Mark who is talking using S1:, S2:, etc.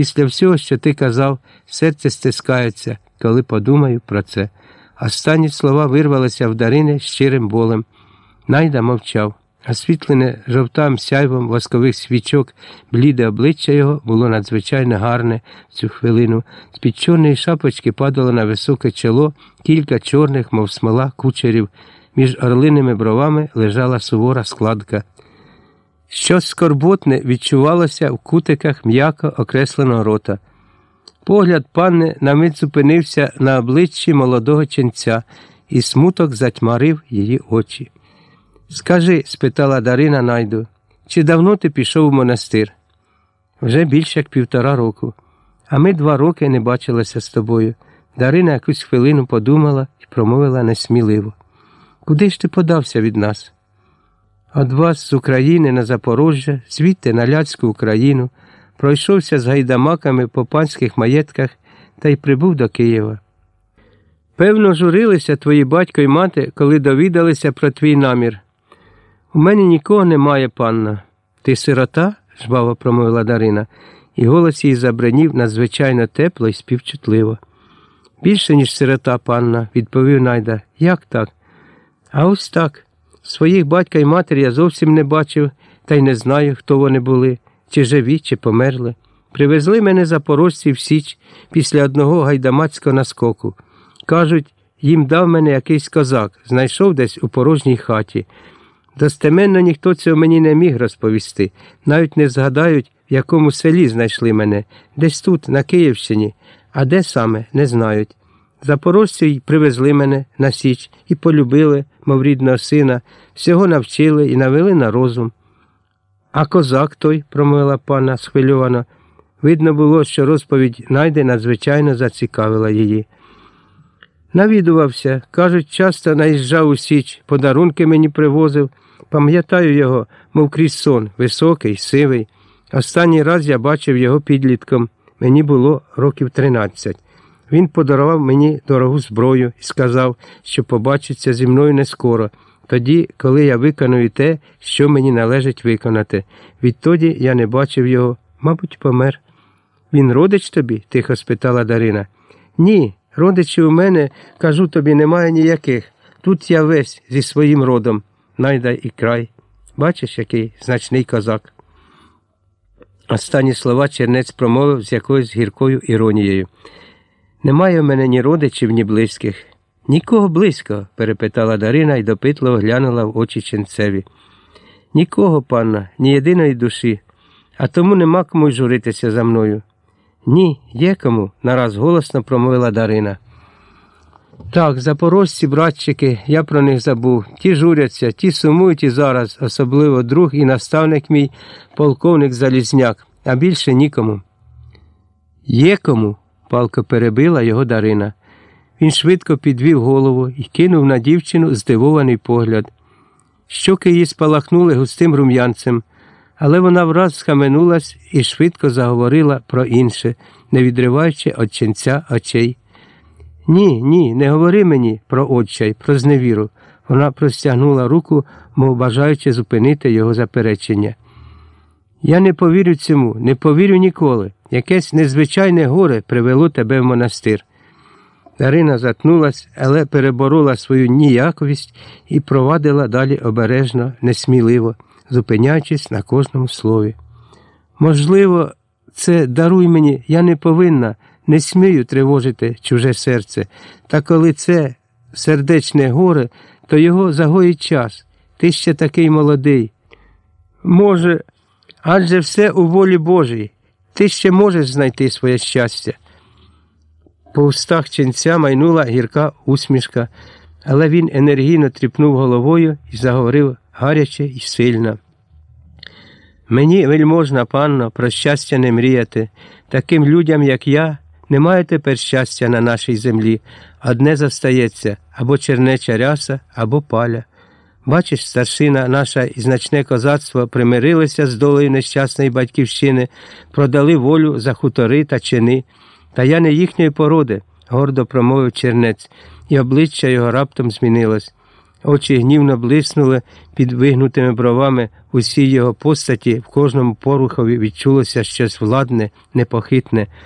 S1: Після всього, що ти казав, серце стискається, коли подумаю про це. Останні слова вирвалися в Дарини щирим болем. Найда мовчав. Освітлене жовтам сяйвом воскових свічок, бліде обличчя його було надзвичайно гарне в цю хвилину. З під чорної шапочки падало на високе чоло кілька чорних, мов смола, кучерів. Між орлиними бровами лежала сувора складка. Щось скорботне відчувалося в кутиках м'яко окресленого рота. Погляд панни на мить зупинився на обличчі молодого ченця, і смуток затьмарив її очі. Скажи, спитала Дарина Найду, чи давно ти пішов у монастир? Вже більше як півтора року, а ми два роки не бачилися з тобою. Дарина якусь хвилину подумала і промовила несміливо. Куди ж ти подався від нас? Од вас з України на Запорожжя, звідти на Ляцьку Україну, пройшовся з гайдамаками по панських маєтках та й прибув до Києва. Певно, журилися твої батько й мати, коли довідалися про твій намір. У мене нікого немає, панна. Ти сирота? жваво промовила Дарина, і голос її забранів надзвичайно тепло і співчутливо. Більше, ніж сирота, панна, відповів найда. Як так? А ось так. Своїх батька і матері я зовсім не бачив, та й не знаю, хто вони були, чи живі, чи померли. Привезли мене запорожці в Січ після одного гайдамацького наскоку. Кажуть, їм дав мене якийсь козак, знайшов десь у порожній хаті. Достеменно ніхто цього мені не міг розповісти, навіть не згадають, в якому селі знайшли мене, десь тут, на Київщині, а де саме не знають. Запорожці й привезли мене на Січ і полюбили, мов рідного сина, всього навчили і навели на розум. А козак той, промовила пана схвильовано, видно було, що розповідь найде надзвичайно зацікавила її. Навідувався, кажуть, часто наїжджав у Січ, подарунки мені привозив. Пам'ятаю його, мов крізь сон, високий, сивий. Останній раз я бачив його підлітком. Мені було років тринадцять. Він подарував мені дорогу зброю і сказав, що побачиться зі мною не скоро, тоді, коли я виконую те, що мені належить виконати. Відтоді я не бачив його, мабуть, помер. Він родич тобі? тихо спитала Дарина. Ні, родичів у мене, кажу тобі, немає ніяких. Тут я весь зі своїм родом, найда і край. Бачиш, який значний козак. Останні слова чернець промовив з якоюсь гіркою іронією. Немає в мене ні родичів, ні близьких. Нікого близького? перепитала Дарина і допитливо глянула в очі ченцеві. Нікого, панна, ні єдиної душі, а тому нема кому й журитися за мною. Ні, є кому, нараз голосно промовила Дарина. Так, запорожці, братчики, я про них забув. Ті журяться, ті сумують і зараз, особливо друг і наставник мій, полковник Залізняк, а більше нікому. Є кому, палко перебила його Дарина. Він швидко підвів голову і кинув на дівчину здивований погляд. Щоки її спалахнули густим рум'янцем, але вона враз схаменулась і швидко заговорила про інше, не відриваючи від ченця очей. Ні, ні, не говори мені про отчай, про зневіру. Вона простягнула руку, мов бажаючи зупинити його заперечення. Я не повірю цьому, не повірю ніколи. Якесь незвичайне горе привело тебе в монастир. Дарина затнулась, але переборола свою ніяковість і провадила далі обережно, несміливо, зупиняючись на кожному слові. Можливо, це даруй мені, я не повинна, не смію тривожити чуже серце, та коли це сердечне горе, то його загоїть час. Ти ще такий молодий. Може, адже все у волі Божій. Ти ще можеш знайти своє щастя. По устах ченця майнула гірка усмішка, але він енергійно тріпнув головою і заговорив гаряче і сильно. Мені вельможна, панно, про щастя не мріяти. Таким людям, як я, немає тепер щастя на нашій землі. Одне застається або чернеча ряса, або паля. Бачиш, старшина наша і значне козацтво примирилися з долею нещасної батьківщини, продали волю за хутори та чини. Та я не їхньої породи, гордо промовив чернець, і обличчя його раптом змінилось. Очі гнівно блиснули під вигнутими бровами. Усій його постаті в кожному порухові відчулося щось владне, непохитне,